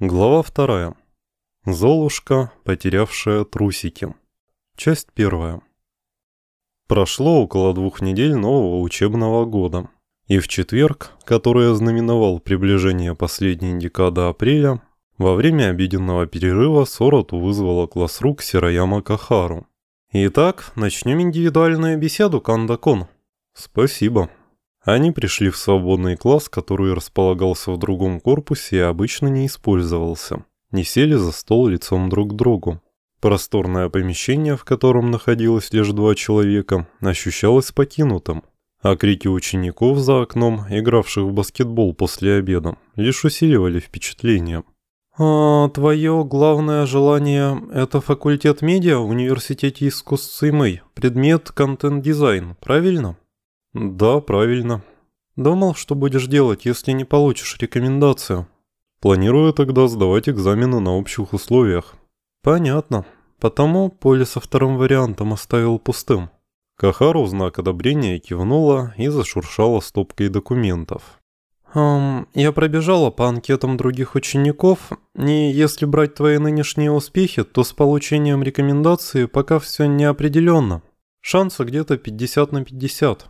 Глава вторая. Золушка, потерявшая трусики. Часть первая. Прошло около двух недель нового учебного года. И в четверг, который ознаменовал приближение последней декады апреля, во время обеденного перерыва Сороту вызвала класс рук Сирояма Кахару. «Итак, начнем индивидуальную беседу, Кандакон». «Спасибо», они пришли в свободный класс, который располагался в другом корпусе и обычно не использовался. Не сели за стол лицом друг к другу. Просторное помещение, в котором находилось лишь два человека, ощущалось покинутым. А крики учеников за окном, игравших в баскетбол после обеда, лишь усиливали впечатление. «А твое главное желание – это факультет медиа в Университете искусств Симэй, предмет контент-дизайн, правильно?» «Да, правильно. Думал, что будешь делать, если не получишь рекомендацию. Планирую тогда сдавать экзамены на общих условиях». «Понятно. Потому поле со вторым вариантом оставил пустым». Кахару в знак одобрения кивнула и зашуршала стопкой документов. «Эм, я пробежала по анкетам других учеников, и если брать твои нынешние успехи, то с получением рекомендации пока все неопределенно. Шансы где-то 50 на 50.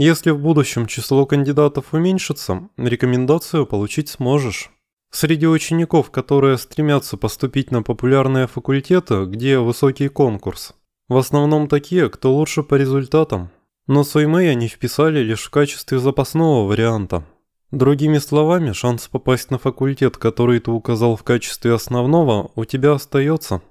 Если в будущем число кандидатов уменьшится, рекомендацию получить сможешь. Среди учеников, которые стремятся поступить на популярные факультеты, где высокий конкурс, в основном такие, кто лучше по результатам. Но Соймэй они вписали лишь в качестве запасного варианта. Другими словами, шанс попасть на факультет, который ты указал в качестве основного, у тебя остается.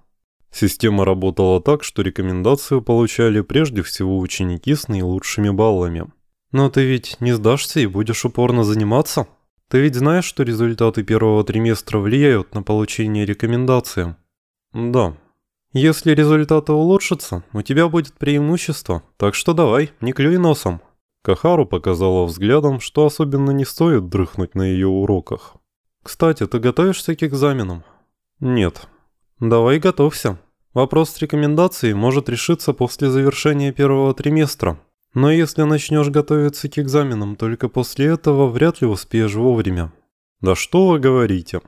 Система работала так, что рекомендацию получали прежде всего ученики с наилучшими баллами. Но ты ведь не сдашься и будешь упорно заниматься? Ты ведь знаешь, что результаты первого триместра влияют на получение рекомендации? Да. Если результаты улучшатся, у тебя будет преимущество, так что давай, не клюй носом. Кахару показала взглядом, что особенно не стоит дрыхнуть на ее уроках. «Кстати, ты готовишься к экзаменам?» «Нет». «Давай готовься. Вопрос с рекомендацией может решиться после завершения первого триместра. Но если начнешь готовиться к экзаменам только после этого, вряд ли успеешь вовремя. Да что вы говорите?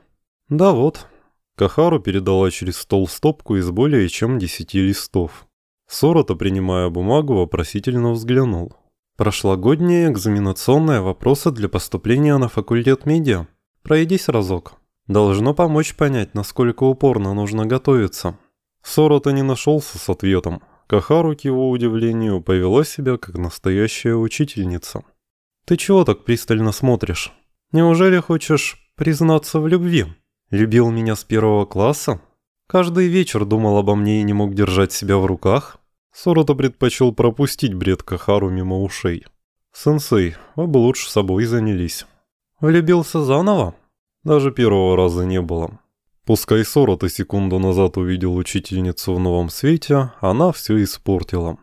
Да вот. Кахару передала через стол стопку из более чем десяти листов. Сорота, принимая бумагу, вопросительно взглянул. Прошлогодние экзаменационные вопросы для поступления на факультет медиа. Пройдись разок. Должно помочь понять, насколько упорно нужно готовиться. Сорота не нашелся с ответом. Кахару, к его удивлению, повела себя как настоящая учительница. «Ты чего так пристально смотришь? Неужели хочешь признаться в любви? Любил меня с первого класса? Каждый вечер думал обо мне и не мог держать себя в руках?» Сорота предпочел пропустить бред Кахару мимо ушей. «Сенсей, вы бы лучше собой занялись». «Влюбился заново?» Даже первого раза не было. Пускай Сорота секунду назад увидел учительницу в новом свете, она все испортила.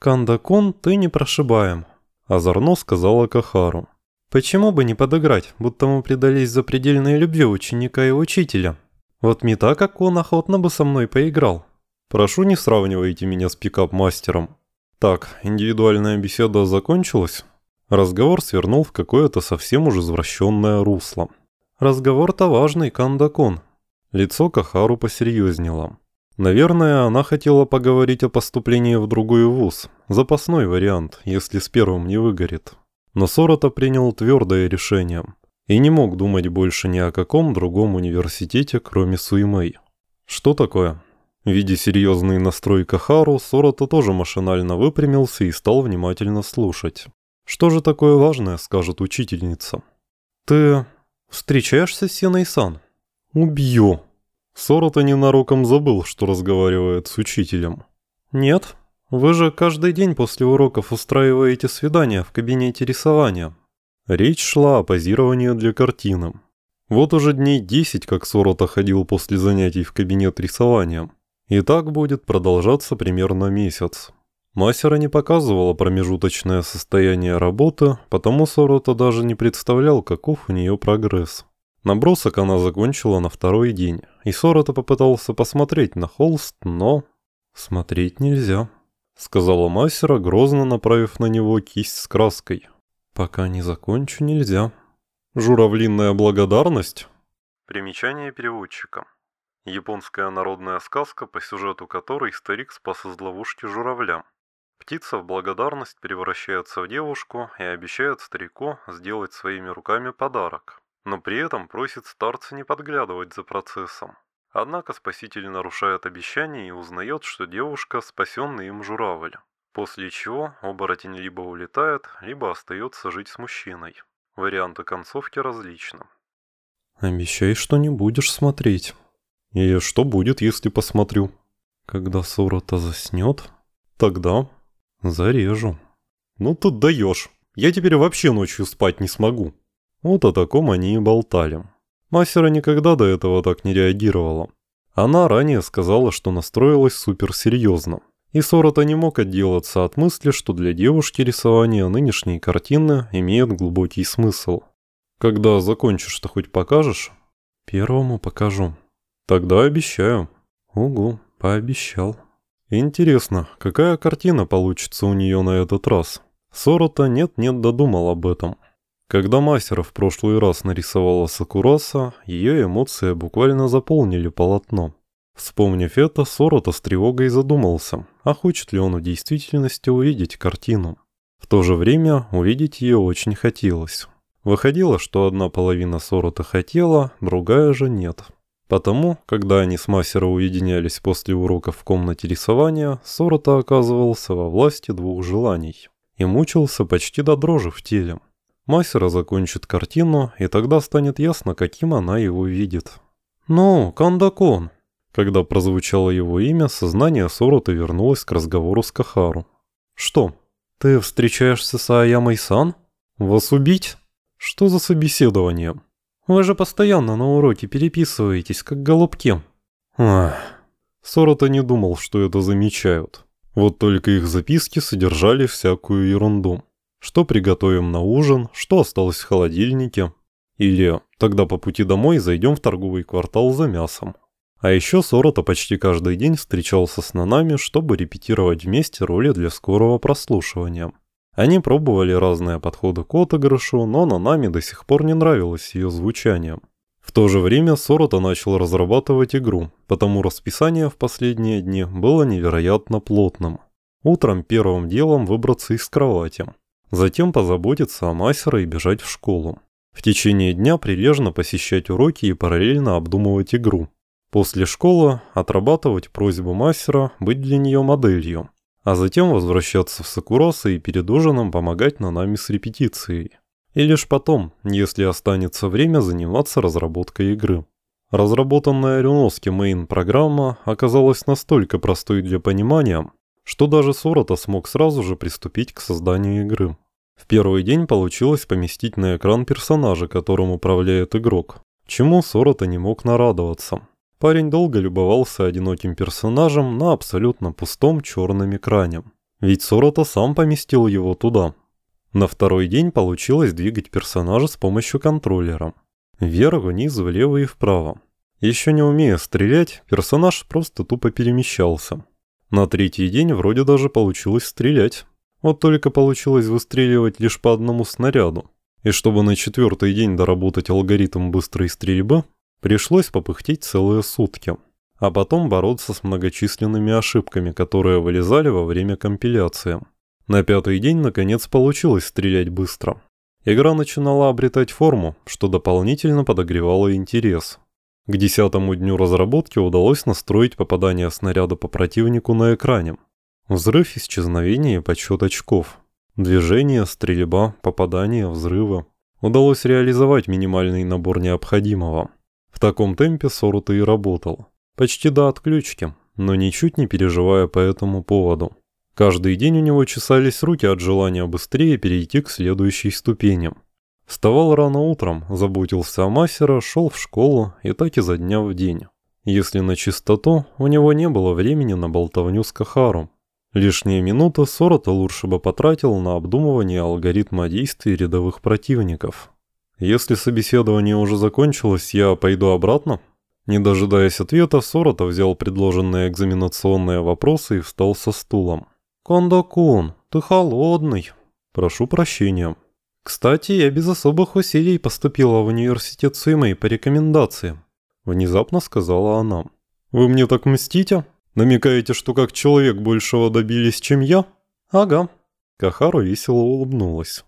«Кандакон, ты не прошибаем», – озорно сказала Кахару. «Почему бы не подыграть, будто мы предались запредельной любви ученика и учителя? Вот не так, как он охотно бы со мной поиграл. Прошу, не сравнивайте меня с пикап-мастером. Так, индивидуальная беседа закончилась?» Разговор свернул в какое-то совсем уж извращенное русло. «Разговор-то важный, Кандакон», Лицо Кахару посерьезнело. Наверное, она хотела поговорить о поступлении в другой вуз. Запасной вариант, если с первым не выгорит. Но Сорота принял твердое решение. И не мог думать больше ни о каком другом университете, кроме Суимэй. Что такое? Видя серьезный настрой Кахару, Сорота тоже машинально выпрямился и стал внимательно слушать. Что же такое важное, скажет учительница. Ты встречаешься с Сеной-сан? «Убью!» Сорота ненароком забыл, что разговаривает с учителем. «Нет, вы же каждый день после уроков устраиваете свидания в кабинете рисования». Речь шла о позировании для картины. Вот уже дней десять, как Сорота ходил после занятий в кабинет рисования. И так будет продолжаться примерно месяц. Мастера не показывала промежуточное состояние работы, потому Сорота даже не представлял, каков у нее прогресс. Набросок она закончила на второй день, и Сорота попытался посмотреть на холст, но... «Смотреть нельзя», — сказала мастера, грозно направив на него кисть с краской. «Пока не закончу, нельзя». «Журавлиная благодарность?» Примечание переводчика. Японская народная сказка, по сюжету которой старик спас из ловушки журавля. Птица в благодарность превращается в девушку и обещает старику сделать своими руками подарок, но при этом просит старца не подглядывать за процессом. Однако спаситель нарушает обещание и узнает, что девушка – спасенный им журавль. После чего оборотень либо улетает, либо остается жить с мужчиной. Варианты концовки различны. «Обещай, что не будешь смотреть». «И что будет, если посмотрю?» «Когда Сорота заснет, тогда зарежу». «Ну тут даешь. Я теперь вообще ночью спать не смогу». Вот о таком они и болтали. Мастера никогда до этого так не реагировала. Она ранее сказала, что настроилась суперсерьезно. И Сорота не мог отделаться от мысли, что для девушки рисование нынешней картины имеет глубокий смысл. Когда закончишь-то хоть покажешь? Первому покажу. Тогда обещаю. Угу, пообещал. Интересно, какая картина получится у нее на этот раз? Сорота нет-нет додумал об этом. Когда мастер в прошлый раз нарисовала Сакураса, ее эмоции буквально заполнили полотно. Вспомнив это, Сорота с тревогой задумался, а хочет ли он в действительности увидеть картину. В то же время увидеть ее очень хотелось. Выходило, что одна половина Сорота хотела, другая же нет. Потому, когда они с Масера уединялись после уроков в комнате рисования, Сорота оказывался во власти двух желаний и мучился почти до дрожи в теле. Масера закончит картину, и тогда станет ясно, каким она его видит. «Ну, Кандакон!» Когда прозвучало его имя, сознание Сорота вернулось к разговору с Кахару. «Что, ты встречаешься с Аямой-сан? Вас убить? Что за собеседование? Вы же постоянно на уроке переписываетесь, как голубки». Ах. Сорота не думал, что это замечают. Вот только их записки содержали всякую ерунду. Что приготовим на ужин, что осталось в холодильнике. Или тогда по пути домой зайдем в торговый квартал за мясом. А еще Сорота почти каждый день встречался с Нанами, чтобы репетировать вместе роли для скорого прослушивания. Они пробовали разные подходы к отыгрышу, но Нанами до сих пор не нравилось ее звучание. В то же время Сорота начал разрабатывать игру, потому расписание в последние дни было невероятно плотным. Утром первым делом выбраться из кровати, Затем позаботиться о мастера и бежать в школу. В течение дня прилежно посещать уроки и параллельно обдумывать игру. После школы отрабатывать просьбу мастера быть для нее моделью, а затем возвращаться в Сакуроса и перед ужином помогать Нанами с репетицией. И лишь потом, если останется время, заниматься разработкой игры. Разработанная Рюноски Мейн программа оказалась настолько простой для понимания, что даже Сорота смог сразу же приступить к созданию игры. В первый день получилось поместить на экран персонажа, которым управляет игрок, чему Сорота не мог нарадоваться. Парень долго любовался одиноким персонажем на абсолютно пустом черном экране. Ведь Сорота сам поместил его туда. На второй день получилось двигать персонажа с помощью контроллера. Вверх, вниз, влево и вправо. Еще не умея стрелять, персонаж просто тупо перемещался. На третий день вроде даже получилось стрелять. Вот только получилось выстреливать лишь по одному снаряду. И чтобы на четвертый день доработать алгоритм быстрой стрельбы, пришлось попыхтеть целые сутки. А потом бороться с многочисленными ошибками, которые вылезали во время компиляции. На пятый день наконец получилось стрелять быстро. Игра начинала обретать форму, что дополнительно подогревало интерес. К десятому дню разработки удалось настроить попадание снаряда по противнику на экране. Взрыв, исчезновение и подсчет очков. Движение, стрельба, попадание, взрывы. Удалось реализовать минимальный набор необходимого. В таком темпе Соруто и работал. Почти до отключки, но ничуть не переживая по этому поводу. Каждый день у него чесались руки от желания быстрее перейти к следующей ступени. Вставал рано утром, заботился о мастера, шел в школу и так изо дня в день. Если на чистоту, у него не было времени на болтовню с Кахару. Лишние минуты Сорота лучше бы потратил на обдумывание алгоритма действий рядовых противников. Если собеседование уже закончилось, я пойду обратно? Не дожидаясь ответа, Сорота взял предложенные экзаменационные вопросы и встал со стулом. «Кондакун, ты холодный». «Прошу прощения». Кстати, я без особых усилий поступила в университет Суимэй по рекомендации. Внезапно сказала она. Вы мне так мстите? Намекаете, что как человек большего добились, чем я? Ага. Кахару весело улыбнулась.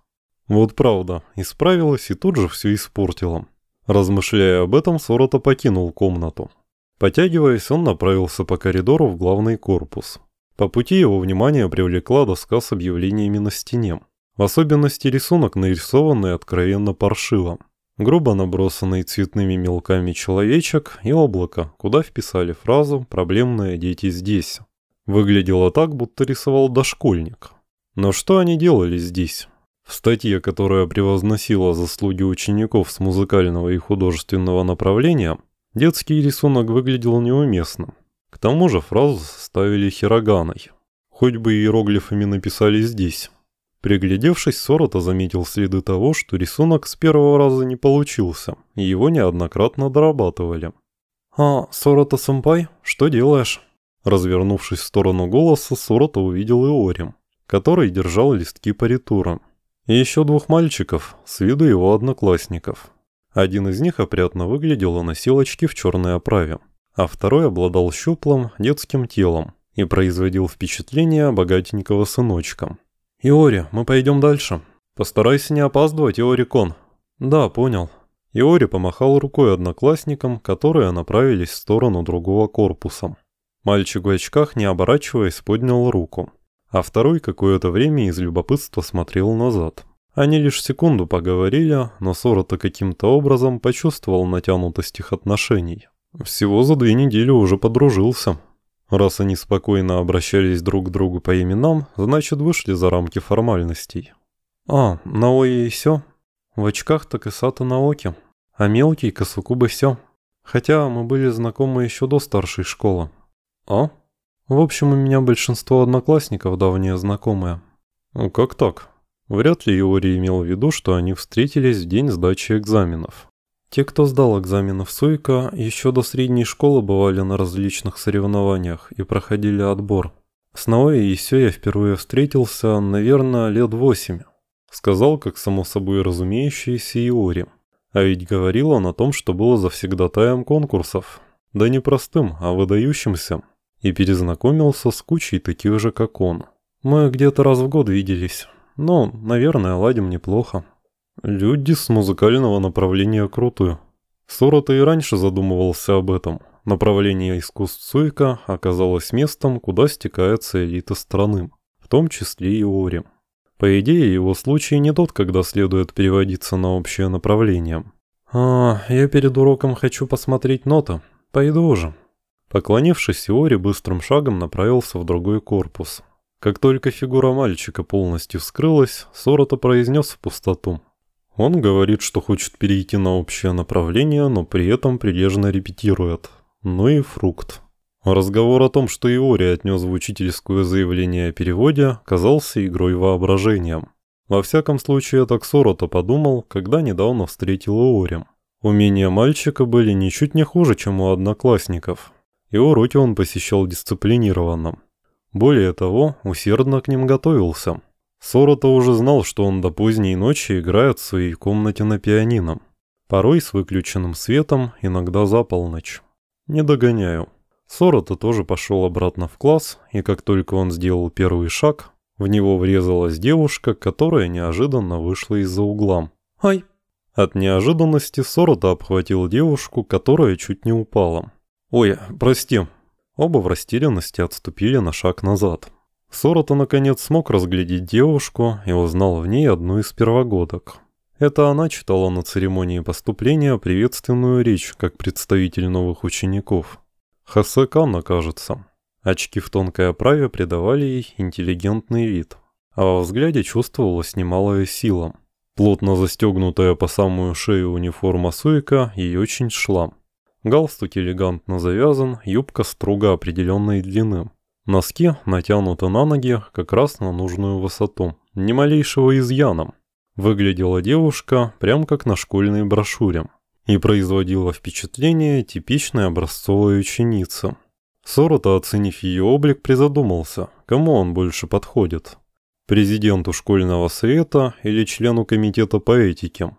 Вот правда, исправилась и тут же все испортила. Размышляя об этом, Сорота покинул комнату. Потягиваясь, он направился по коридору в главный корпус. По пути его внимание привлекла доска с объявлениями на стене. Особенности рисунок, нарисованный откровенно паршиво. Грубо набросанный цветными мелками человечек и облако, куда вписали фразу «проблемные дети здесь». Выглядело так, будто рисовал дошкольник. Но что они делали здесь? В статье, которая превозносила заслуги учеников с музыкального и художественного направления, детский рисунок выглядел неуместным. К тому же фразу составили хироганой. Хоть бы иероглифами написали здесь. Приглядевшись, Сорота заметил следы того, что рисунок с первого раза не получился, и его неоднократно дорабатывали. «А, Сорота-сэмпай, что делаешь?» Развернувшись в сторону голоса, Сорота увидел Иорим, который держал листки паритура. И еще двух мальчиков, с виду его одноклассников. Один из них опрятно выглядел и носил очки в черной оправе, а второй обладал щуплым детским телом и производил впечатление богатенького сыночка. «Иори, мы пойдем дальше. Постарайся не опаздывать, Иори-кон». «Да, понял». Иори помахал рукой одноклассникам, которые направились в сторону другого корпуса. Мальчик в очках, не оборачиваясь, поднял руку, а второй какое-то время из любопытства смотрел назад. Они лишь секунду поговорили, но Сорота каким-то образом почувствовал натянутость их отношений. Всего за две недели уже подружился. Раз они спокойно обращались друг к другу по именам, значит вышли за рамки формальностей. А, Наои и все. В очках так и Сата Наоки. А мелкий Касукуба все. Хотя мы были знакомы еще до старшей школы. А? В общем, у меня большинство одноклассников давние знакомые. Ну как так? Вряд ли Иори имел в виду, что они встретились в день сдачи экзаменов. Те, кто сдал экзамены в Суйка, еще до средней школы бывали на различных соревнованиях и проходили отбор. С Наои и все я впервые встретился, наверное, лет восемь. Сказал, как само собой разумеющийся Иори. А ведь говорил он о том, что было завсегдатаем конкурсов. Да не простым, а выдающимся. И перезнакомился с кучей таких же, как он. Мы где-то раз в год виделись. Ну, наверное, ладим неплохо. Люди с музыкального направления крутые. Сорота и раньше задумывался об этом. Направление искусств Суйка оказалось местом, куда стекается элита страны, в том числе и Ори. По идее, его случай не тот, когда следует переводиться на общее направление. «А, я перед уроком хочу посмотреть ноты. Пойду уже». Поклонившись, Иори быстрым шагом направился в другой корпус. Как только фигура мальчика полностью вскрылась, Сорота произнес в пустоту. Он говорит, что хочет перейти на общее направление, но при этом прилежно репетирует. Ну и фрукт. Разговор о том, что Иори отнес в учительское заявление о переводе, казался игрой воображением. Во всяком случае, так Сорота подумал, когда недавно встретил Иори. Умения мальчика были ничуть не хуже, чем у одноклассников. И уроки он посещал дисциплинированно. Более того, усердно к ним готовился. Сорота уже знал, что он до поздней ночи играет в своей комнате на пианино. Порой с выключенным светом, иногда за полночь. Не догоняю. Сорота тоже пошел обратно в класс, и как только он сделал первый шаг, в него врезалась девушка, которая неожиданно вышла из-за угла. «Ай!» От неожиданности Сорота обхватил девушку, которая чуть не упала. «Ой, прости». Оба в растерянности отступили на шаг назад. Сорота наконец смог разглядеть девушку и узнал в ней одну из первогодок. Это она читала на церемонии поступления приветственную речь как представитель новых учеников. Хасе Канна, кажется. Очки в тонкой оправе придавали ей интеллигентный вид, а во взгляде чувствовалась немалая сила. Плотно застегнутая по самую шею униформа Суика ей очень шла. Галстук элегантно завязан, юбка строго определенной длины. Носки натянуты на ноги как раз на нужную высоту, ни малейшего изъяна. Выглядела девушка прям как на школьной брошюре и производила впечатление типичной образцовой ученицы. Сорота, оценив ее облик, призадумался, кому он больше подходит. Президенту школьного совета или члену комитета по этике.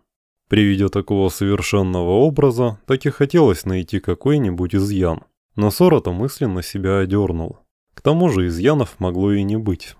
При виде такого совершенного образа так и хотелось найти какой-нибудь изъян. Но Сорота мысленно себя одернул. К тому же изъянов могло и не быть.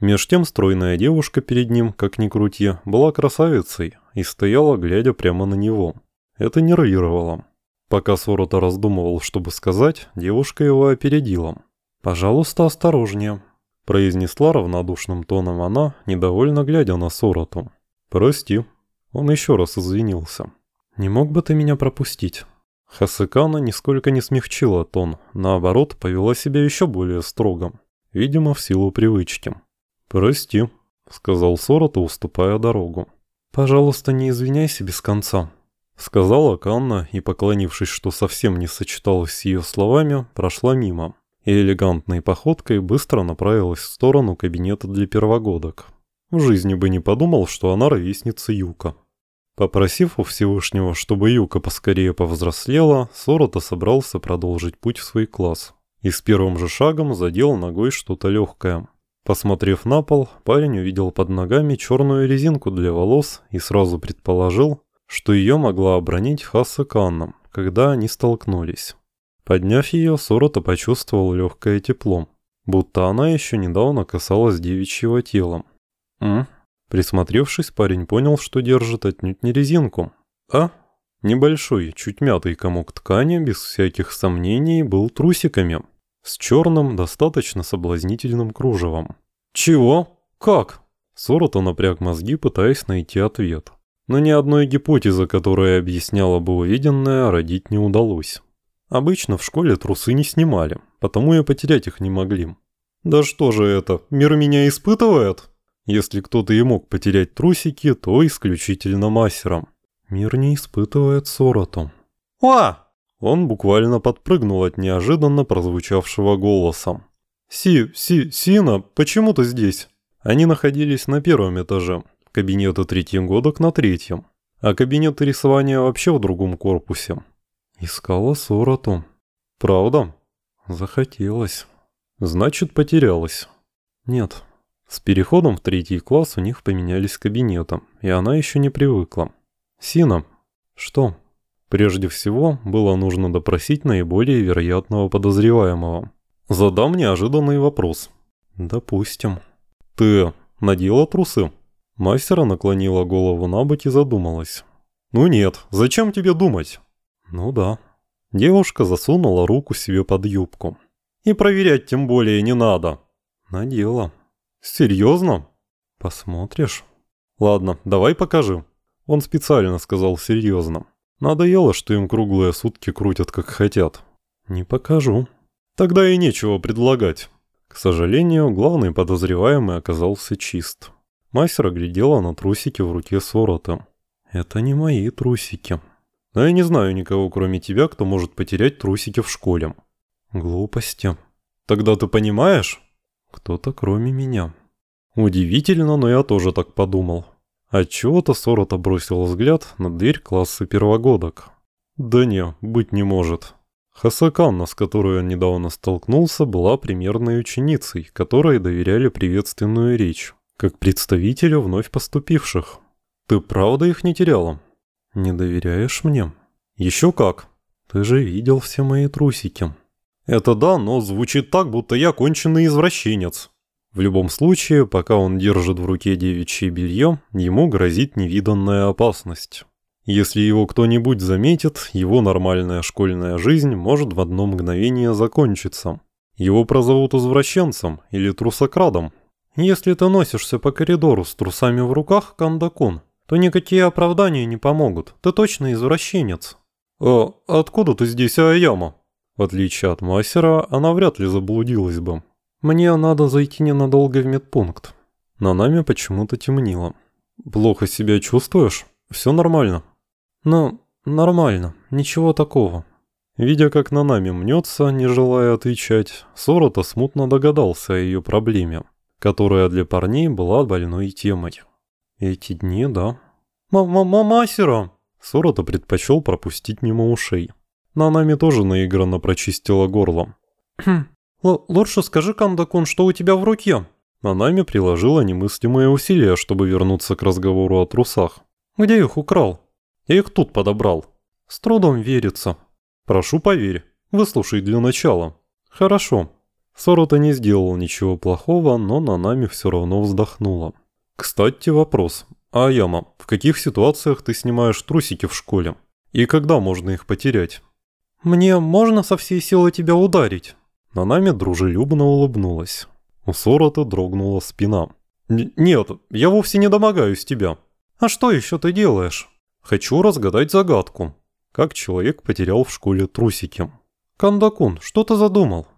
Меж тем стройная девушка перед ним, как ни крути, была красавицей и стояла, глядя прямо на него. Это нервировало. Пока Сорота раздумывал, чтобы сказать, девушка его опередила. «Пожалуйста, осторожнее», – произнесла равнодушным тоном она, недовольно глядя на Сороту. «Прости». Он еще раз извинился. «Не мог бы ты меня пропустить?» Хасыкана нисколько не смягчила тон, наоборот, повела себя еще более строго, видимо, в силу привычки. «Прости», — сказал Сорота, уступая дорогу. «Пожалуйста, не извиняйся без конца», — сказала Канна и, поклонившись, что совсем не сочеталось с ее словами, прошла мимо и элегантной походкой быстро направилась в сторону кабинета для первогодок. В жизни бы не подумал, что она ровесница Юка. Попросив у Всевышнего, чтобы Юка поскорее повзрослела, Сорота собрался продолжить путь в свой класс. И с первым же шагом задел ногой что-то легкое. Посмотрев на пол, парень увидел под ногами черную резинку для волос и сразу предположил, что ее могла обронить Хаса Канном, когда они столкнулись. Подняв ее, Сорота почувствовал легкое тепло, будто она еще недавно касалась девичьего тела. «М?» Присмотревшись, парень понял, что держит отнюдь не резинку, а небольшой, чуть мятый комок ткани, без всяких сомнений, был трусиками, с черным, достаточно соблазнительным кружевом. «Чего? Как?» Сорота напряг мозги, пытаясь найти ответ. Но ни одной гипотезы, которая объясняла бы увиденное, родить не удалось. Обычно в школе трусы не снимали, потому и потерять их не могли. «Да что же это, мир меня испытывает?» Если кто-то и мог потерять трусики, то исключительно мастером. Мир не испытывает сороту. «Уа!» Он буквально подпрыгнул от неожиданно прозвучавшего голоса. «Си, Си, Сина, почему ты здесь?» Они находились на первом этаже, кабинеты третьим годок на третьем, а кабинеты рисования вообще в другом корпусе. Искала Сороту. «Правда?» «Захотелось. Значит, потерялась». «Нет, с переходом в третий класс у них поменялись кабинетом, и она еще не привыкла. «Сина, что?» Прежде всего, было нужно допросить наиболее вероятного подозреваемого. Задам неожиданный вопрос. «Допустим». «Ты надела трусы?» Мастера наклонила голову на бок и задумалась. «Ну нет, зачем тебе думать?» «Ну да». Девушка засунула руку себе под юбку. «И проверять тем более не надо». «Надела». «Серьезно?» «Посмотришь». «Ладно, давай покажи». Он специально сказал серьезно. Надоело, что им круглые сутки крутят как хотят. «Не покажу». «Тогда и нечего предлагать». К сожалению, главный подозреваемый оказался чист. Мастер оглядела на трусики в руке Сорота. «Это не мои трусики». «Но я не знаю никого, кроме тебя, кто может потерять трусики в школе». «Глупости». «Тогда ты понимаешь?» Кто-то кроме меня. Удивительно, но я тоже так подумал. Отчего-то Сорота бросил взгляд на дверь класса первогодок. Да не, быть не может. Хасаканна, с которой он недавно столкнулся, была примерной ученицей, которой доверяли приветственную речь, как представителю вновь поступивших. Ты правда их не теряла? Не доверяешь мне? Еще как. Ты же видел все мои трусики. Это да, но звучит так, будто я конченый извращенец. В любом случае, пока он держит в руке девичье белье, ему грозит невиданная опасность. Если его кто-нибудь заметит, его нормальная школьная жизнь может в одно мгновение закончиться. Его прозовут извращенцем или трусокрадом. Если ты носишься по коридору с трусами в руках, Кандакун, то никакие оправдания не помогут. Ты точно извращенец. «А откуда ты здесь, Аяма?» В отличие от мастера, она вряд ли заблудилась бы. Мне надо зайти ненадолго в медпункт. На нами почему-то темнело. Плохо себя чувствуешь? Все нормально? Ну, нормально, ничего такого. Видя, как на нами мнется, не желая отвечать, Сорота смутно догадался о ее проблеме, которая для парней была больной темой. Эти дни, да. «Ма-ма-ма-масера!» Сорота предпочел пропустить мимо ушей. Нанами тоже наигранно прочистила горло. «Хм, лучше скажи, Кандакун, что у тебя в руке?» Нанами приложила немыслимые усилия, чтобы вернуться к разговору о трусах. «Где их украл?» «Я их тут подобрал». «С трудом верится». «Прошу, поверь. Выслушай для начала». «Хорошо». Сорота не сделал ничего плохого, но Нанами все равно вздохнула. «Кстати, вопрос. А Яма, в каких ситуациях ты снимаешь трусики в школе? И когда можно их потерять?» «Мне можно со всей силы тебя ударить?» Нанами дружелюбно улыбнулась. У Сорота дрогнула спина. «Нет, я вовсе не домогаюсь тебя. А что еще ты делаешь?» «Хочу разгадать загадку. Как человек потерял в школе трусики?» «Кандакун, что ты задумал?»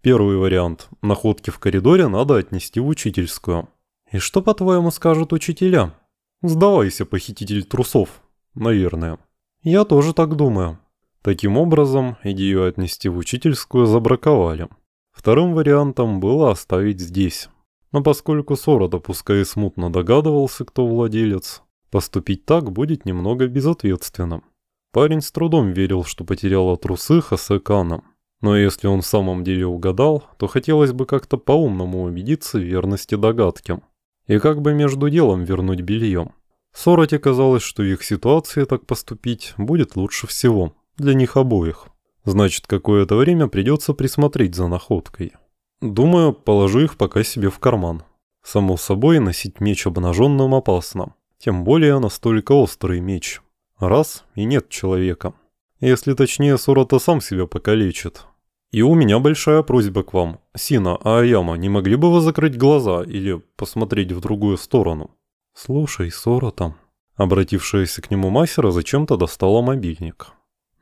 «Первый вариант. Находки в коридоре надо отнести в учительскую». «И что, по-твоему, скажут учителя?» «Сдавайся, похититель трусов. Наверное». «Я тоже так думаю». Таким образом, идею отнести в учительскую забраковали. Вторым вариантом было оставить здесь. Но поскольку Сорода пускай и смутно догадывался, кто владелец, поступить так будет немного безответственным. Парень с трудом верил, что потерял трусы Хасекана. Но если он в самом деле угадал, то хотелось бы как-то по-умному убедиться в верности догадки. И как бы между делом вернуть белье. Сороте казалось, что в их ситуации так поступить будет лучше всего. Для них обоих. Значит, какое-то время придется присмотреть за находкой. Думаю, положу их пока себе в карман. Само собой, носить меч обнаженным опасно. Тем более настолько острый меч. Раз и нет человека. Если точнее, Сорота сам себя покалечит. И у меня большая просьба к вам. Сина, Аяма, не могли бы вы закрыть глаза или посмотреть в другую сторону? Слушай, Сорота. Обратившаяся к нему мастера зачем-то достала мобильник.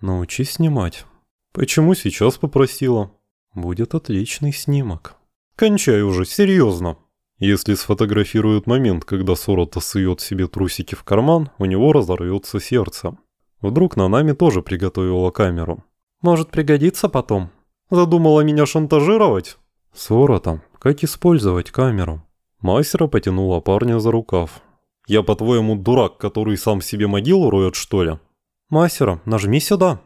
Научись снимать. «Почему сейчас попросила?» «Будет отличный снимок». «Кончай уже, серьезно». Если сфотографируют момент, когда Сорота сует себе трусики в карман, у него разорвется сердце. Вдруг на нами тоже приготовила камеру. «Может пригодится потом?» «Задумала меня шантажировать?» «Сорота, как использовать камеру?» Мастера потянула парня за рукав. «Я, по-твоему, дурак, который сам себе могилу роет, что ли?» «Мастера, нажми сюда».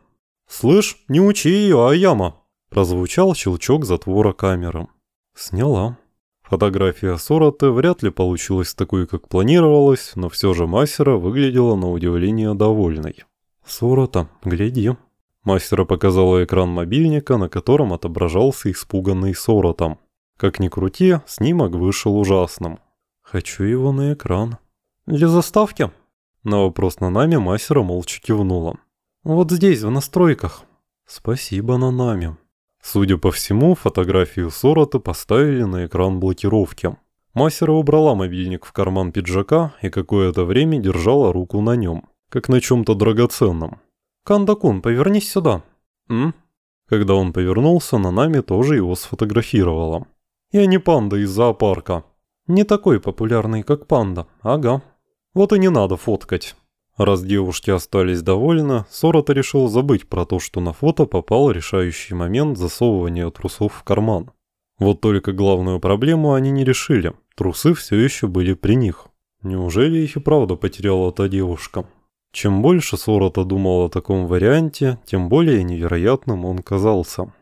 «Слышь, не учи ее, а яма!» Прозвучал щелчок затвора камеры. Сняла. Фотография Сороты вряд ли получилась такой, как планировалось, но все же Мастера выглядела на удивление довольной. «Сорота, гляди». Мастера показала экран мобильника, на котором отображался испуганный Соротом. Как ни крути, снимок вышел ужасным. «Хочу его на экран». «Для заставки?» На вопрос на нами Мастера молча кивнула. Вот здесь, в настройках. Спасибо, Нанами. Судя по всему, фотографию Сорота поставили на экран блокировки. Мастера убрала мобильник в карман пиджака и какое-то время держала руку на нем, как на чем-то драгоценном. «Кандакун, повернись сюда». «М?» Когда он повернулся, Нанами тоже его сфотографировала. «Я не панда из зоопарка». «Не такой популярный, как панда, ага». «Вот и не надо фоткать». Раз девушки остались довольны, Сорота решил забыть про то, что на фото попал решающий момент засовывания трусов в карман. Вот только главную проблему они не решили. Трусы все еще были при них. Неужели их и правда потеряла та девушка? Чем больше Сорота думал о таком варианте, тем более невероятным он казался.